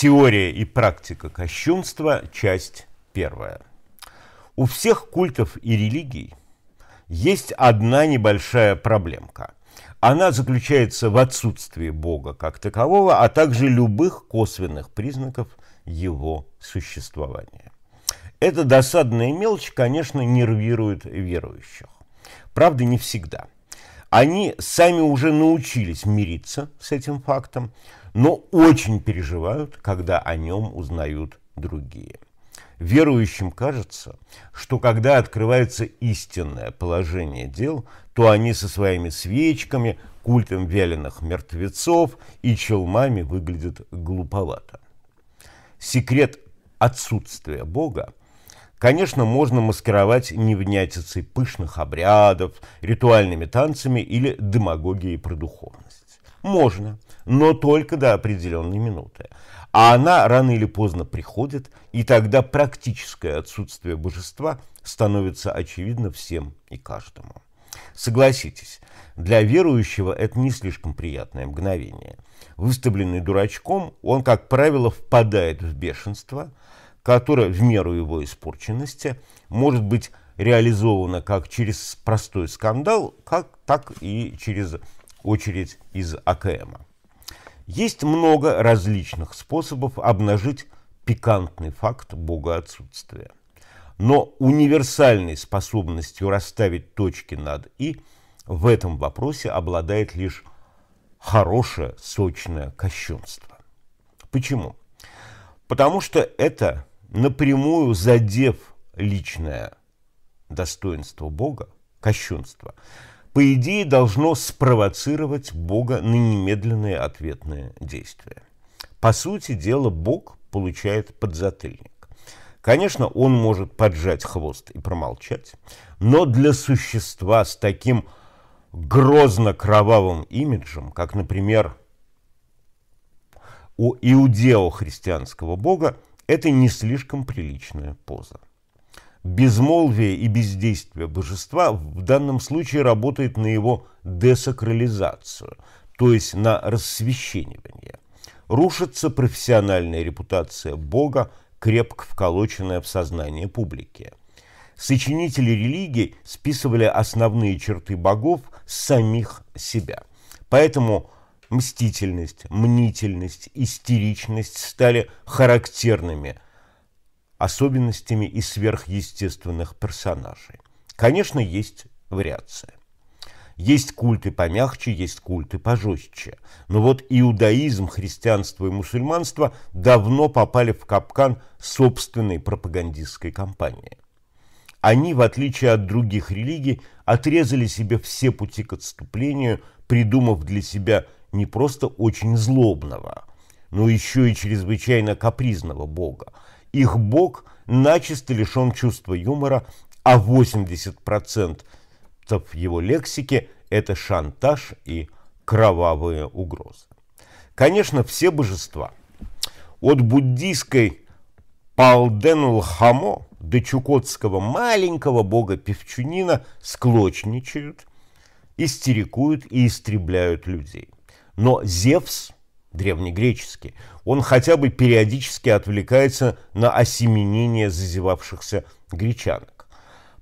Теория и практика кощунства, часть первая. У всех культов и религий есть одна небольшая проблемка. Она заключается в отсутствии Бога как такового, а также любых косвенных признаков его существования. Эта досадная мелочь, конечно, нервирует верующих. Правда, не всегда. Они сами уже научились мириться с этим фактом, но очень переживают, когда о нем узнают другие. Верующим кажется, что когда открывается истинное положение дел, то они со своими свечками, культом вяленых мертвецов и челмами выглядят глуповато. Секрет отсутствия Бога Конечно, можно маскировать невнятицей пышных обрядов, ритуальными танцами или демагогией про духовность. Можно, но только до определенной минуты. А она рано или поздно приходит, и тогда практическое отсутствие божества становится очевидно всем и каждому. Согласитесь, для верующего это не слишком приятное мгновение. Выставленный дурачком, он, как правило, впадает в бешенство, которое в меру его испорченности может быть реализовано как через простой скандал, как, так и через очередь из АКМа. Есть много различных способов обнажить пикантный факт богоотсутствия. Но универсальной способностью расставить точки над «и» в этом вопросе обладает лишь хорошее, сочное кощунство. Почему? Потому что это напрямую задев личное достоинство Бога, кощунство, по идее должно спровоцировать Бога на немедленные ответные действия. По сути дела, Бог получает подзатыльник. Конечно, он может поджать хвост и промолчать, но для существа с таким грозно-кровавым имиджем, как, например, у иудео-христианского бога, это не слишком приличная поза. Безмолвие и бездействие божества в данном случае работает на его десакрализацию, то есть на рассвященивание. Рушится профессиональная репутация Бога, крепко вколоченная в сознание публики. Сочинители религий списывали основные черты богов с самих себя. Поэтому мстительность, мнительность, истеричность стали характерными – особенностями и сверхъестественных персонажей. Конечно, есть вариация. Есть культы помягче, есть культы пожестче. Но вот иудаизм, христианство и мусульманство давно попали в капкан собственной пропагандистской кампании. Они, в отличие от других религий, отрезали себе все пути к отступлению, придумав для себя не просто очень злобного, но еще и чрезвычайно капризного бога, их бог начисто лишен чувства юмора, а 80% его лексики – это шантаж и кровавые угрозы. Конечно, все божества, от буддийской Палденул-Хамо до чукотского маленького бога Певчунина склочничают, истерикуют и истребляют людей. Но Зевс – древнегреческий, он хотя бы периодически отвлекается на осеменение зазевавшихся гречанок.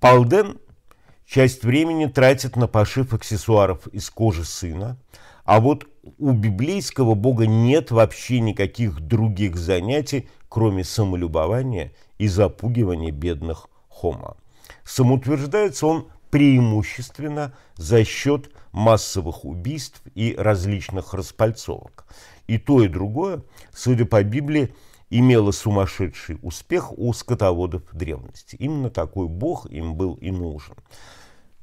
Палден часть времени тратит на пошив аксессуаров из кожи сына, а вот у библейского бога нет вообще никаких других занятий, кроме самолюбования и запугивания бедных хома. Самоутверждается он преимущественно за счет массовых убийств и различных распальцовок. И то, и другое, судя по Библии, имело сумасшедший успех у скотоводов древности. Именно такой бог им был и нужен.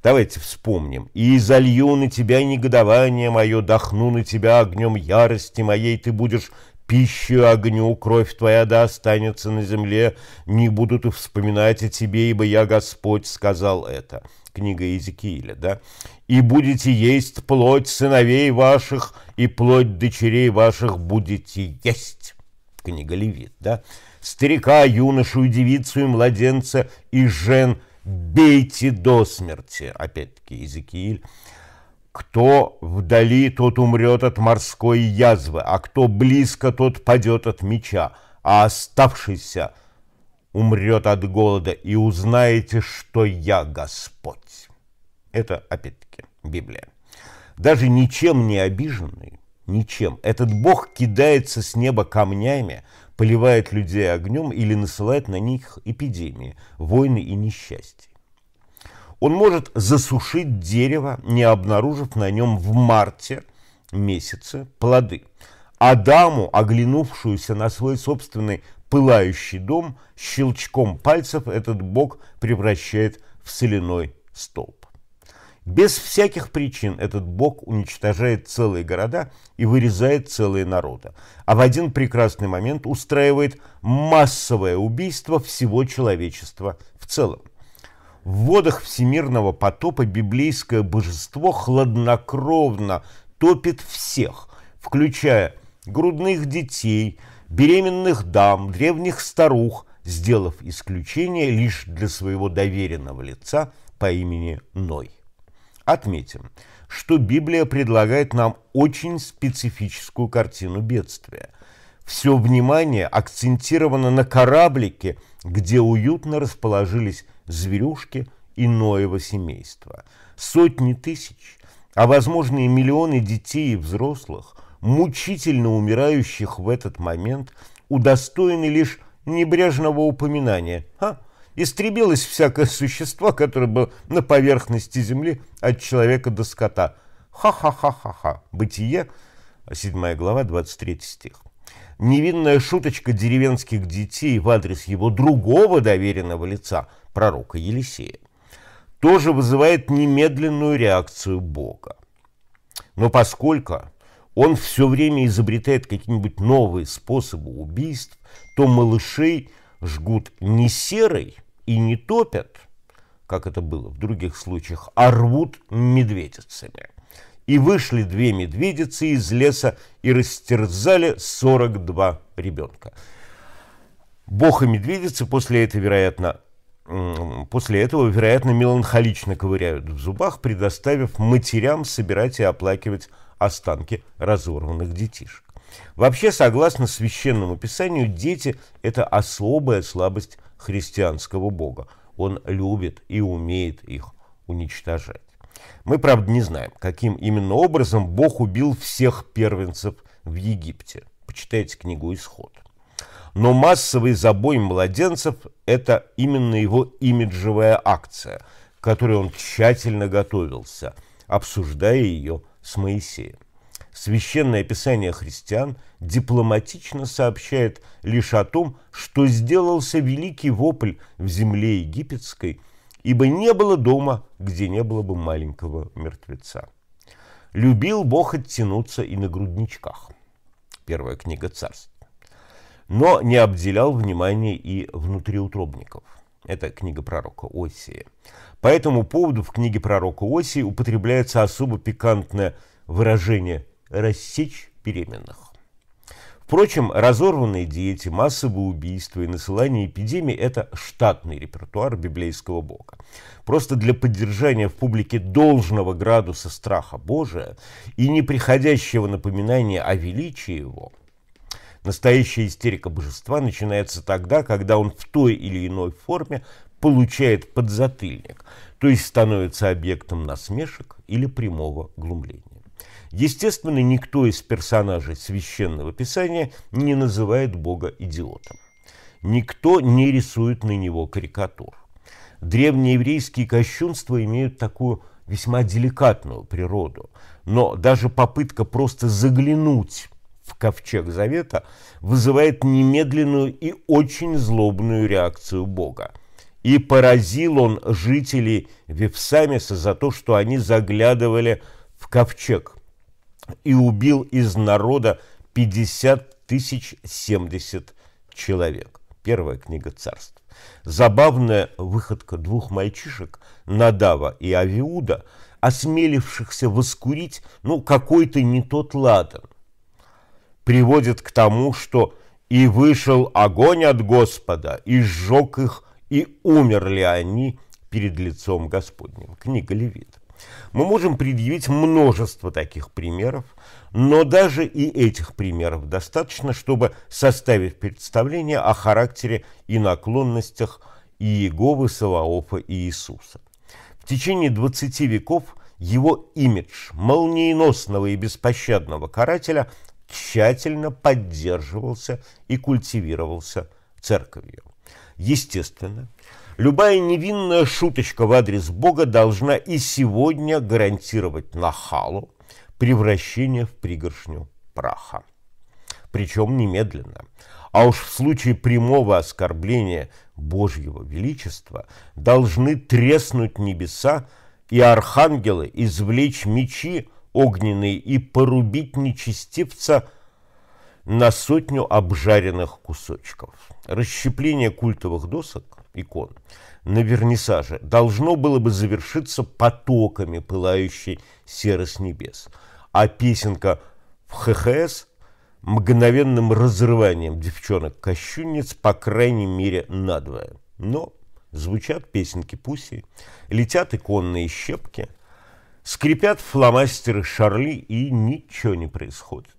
Давайте вспомним. «И залью на тебя негодование мое, дохну на тебя огнем ярости моей, ты будешь пищу огню, кровь твоя да останется на земле, не будут вспоминать о тебе, ибо я Господь сказал это» книга Иезекииля, да, «И будете есть плоть сыновей ваших, и плоть дочерей ваших будете есть». Книга Левит, да. «Старика, юношу, девицу и младенца, и жен бейте до смерти». Опять-таки Иезекииль. Кто вдали, тот умрет от морской язвы, а кто близко, тот падет от меча, а оставшийся умрет от голода, и узнаете, что я Господь. Это, опять-таки, Библия. Даже ничем не обиженный, ничем, этот Бог кидается с неба камнями, поливает людей огнем или насылает на них эпидемии, войны и несчастья. Он может засушить дерево, не обнаружив на нем в марте месяце плоды. Адаму, оглянувшуюся на свой собственный пылающий дом, щелчком пальцев этот бог превращает в соляной столб. Без всяких причин этот бог уничтожает целые города и вырезает целые народы, а в один прекрасный момент устраивает массовое убийство всего человечества в целом. В водах всемирного потопа библейское божество хладнокровно топит всех, включая грудных детей, беременных дам, древних старух, сделав исключение лишь для своего доверенного лица по имени Ной. Отметим, что Библия предлагает нам очень специфическую картину бедствия. Все внимание акцентировано на кораблике, где уютно расположились зверюшки и Ноево семейства. Сотни тысяч, а возможно и миллионы детей и взрослых, мучительно умирающих в этот момент, удостоены лишь небрежного упоминания. Ха, истребилось всякое существо, которое было на поверхности земли от человека до скота. Ха-ха-ха-ха-ха. Бытие, 7 глава, 23 стих. Невинная шуточка деревенских детей в адрес его другого доверенного лица, пророка Елисея, тоже вызывает немедленную реакцию Бога. Но поскольку он все время изобретает какие-нибудь новые способы убийств, то малышей жгут не серой и не топят, как это было в других случаях, а рвут медведицами. И вышли две медведицы из леса и растерзали 42 ребенка. Бог и медведицы после этого, вероятно, после этого, вероятно, меланхолично ковыряют в зубах, предоставив матерям собирать и оплакивать останки разорванных детишек. Вообще, согласно священному писанию, дети – это особая слабость христианского Бога. Он любит и умеет их уничтожать. Мы, правда, не знаем, каким именно образом Бог убил всех первенцев в Египте. Почитайте книгу «Исход». Но массовый забой младенцев – это именно его имиджевая акция, к которой он тщательно готовился, обсуждая ее с Моисеем. Священное Писание христиан дипломатично сообщает лишь о том, что сделался великий вопль в земле египетской, ибо не было дома, где не было бы маленького мертвеца. Любил Бог оттянуться и на грудничках. Первая книга царств. Но не обделял внимания и внутриутробников. Это книга пророка Осия. По этому поводу в книге пророка Осии употребляется особо пикантное выражение «рассечь беременных». Впрочем, разорванные дети, массовые убийства и насылание эпидемий – это штатный репертуар библейского бога. Просто для поддержания в публике должного градуса страха Божия и неприходящего напоминания о величии его, настоящая истерика божества начинается тогда, когда он в той или иной форме получает подзатыльник, то есть становится объектом насмешек или прямого глумления. Естественно, никто из персонажей священного писания не называет Бога идиотом. Никто не рисует на него карикатур. Древнееврейские кощунства имеют такую весьма деликатную природу, но даже попытка просто заглянуть в ковчег завета вызывает немедленную и очень злобную реакцию Бога. И поразил он жителей Вифсамиса за то, что они заглядывали в ковчег и убил из народа 50 тысяч 70 человек. Первая книга царств. Забавная выходка двух мальчишек, Надава и Авиуда, осмелившихся воскурить, ну, какой-то не тот ладан, приводит к тому, что «и вышел огонь от Господа, и сжег их, и умерли они перед лицом Господним». Книга Левит. Мы можем предъявить множество таких примеров, но даже и этих примеров достаточно, чтобы составить представление о характере и наклонностях Иеговы, Саваофа и Иисуса. В течение 20 веков его имидж молниеносного и беспощадного карателя тщательно поддерживался и культивировался церковью. Естественно, любая невинная шуточка в адрес Бога должна и сегодня гарантировать нахалу превращение в пригоршню праха. Причем немедленно. А уж в случае прямого оскорбления Божьего Величества должны треснуть небеса и архангелы извлечь мечи огненные и порубить нечестивца на сотню обжаренных кусочков. Расщепление культовых досок, икон, на вернисаже должно было бы завершиться потоками пылающей серы с небес. А песенка в ХХС мгновенным разрыванием девчонок-кощунниц, по крайней мере, надвое. Но звучат песенки Пуси, летят иконные щепки, скрипят фломастеры Шарли, и ничего не происходит.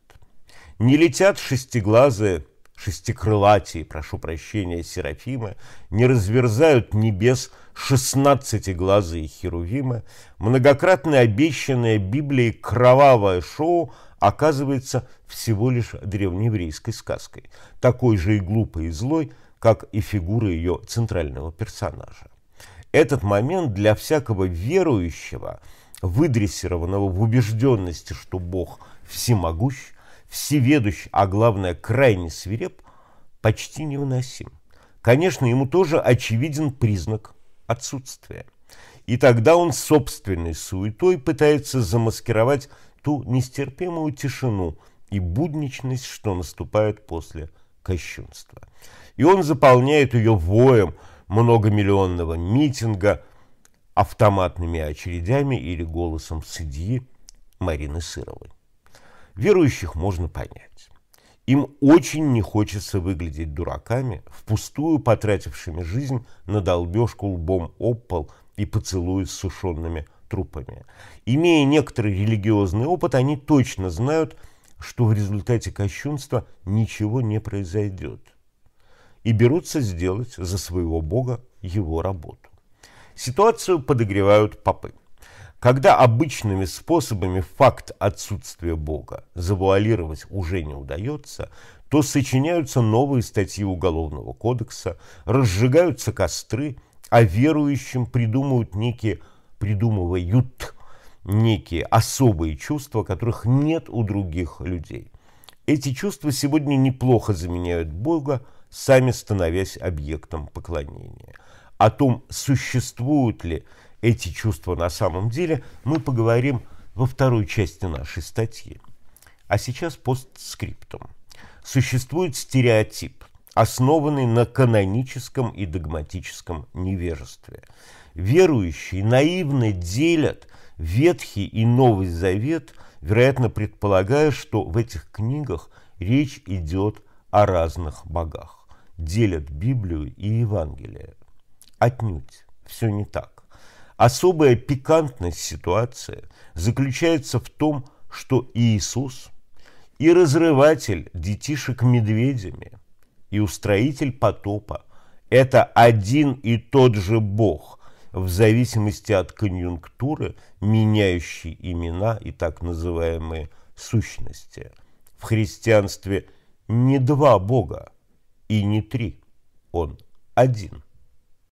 Не летят шестиглазые, шестикрылатие, прошу прощения, Серафимы, не разверзают небес шестнадцатиглазые Херувимы, многократно обещанное Библией кровавое шоу оказывается всего лишь древнееврейской сказкой, такой же и глупой и злой, как и фигура ее центрального персонажа. Этот момент для всякого верующего, выдрессированного в убежденности, что Бог всемогущ, всеведущ, а главное крайне свиреп, почти невыносим. Конечно, ему тоже очевиден признак отсутствия. И тогда он собственной суетой пытается замаскировать ту нестерпимую тишину и будничность, что наступает после кощунства. И он заполняет ее воем многомиллионного митинга, автоматными очередями или голосом судьи Марины Сыровой. Верующих можно понять. Им очень не хочется выглядеть дураками, впустую потратившими жизнь на долбежку лбом об пол и поцелуи с сушеными трупами. Имея некоторый религиозный опыт, они точно знают, что в результате кощунства ничего не произойдет. И берутся сделать за своего Бога его работу. Ситуацию подогревают попы. Когда обычными способами факт отсутствия Бога завуалировать уже не удается, то сочиняются новые статьи Уголовного кодекса, разжигаются костры, а верующим придумывают некие, придумывают некие особые чувства, которых нет у других людей. Эти чувства сегодня неплохо заменяют Бога, сами становясь объектом поклонения. О том, существуют ли эти чувства на самом деле, мы поговорим во второй части нашей статьи. А сейчас постскриптум. Существует стереотип, основанный на каноническом и догматическом невежестве. Верующие наивно делят Ветхий и Новый Завет, вероятно, предполагая, что в этих книгах речь идет о разных богах. Делят Библию и Евангелие. Отнюдь. Все не так. Особая пикантность ситуации заключается в том, что Иисус и разрыватель детишек медведями, и устроитель потопа – это один и тот же Бог, в зависимости от конъюнктуры, меняющий имена и так называемые сущности. В христианстве не два Бога и не три, он один –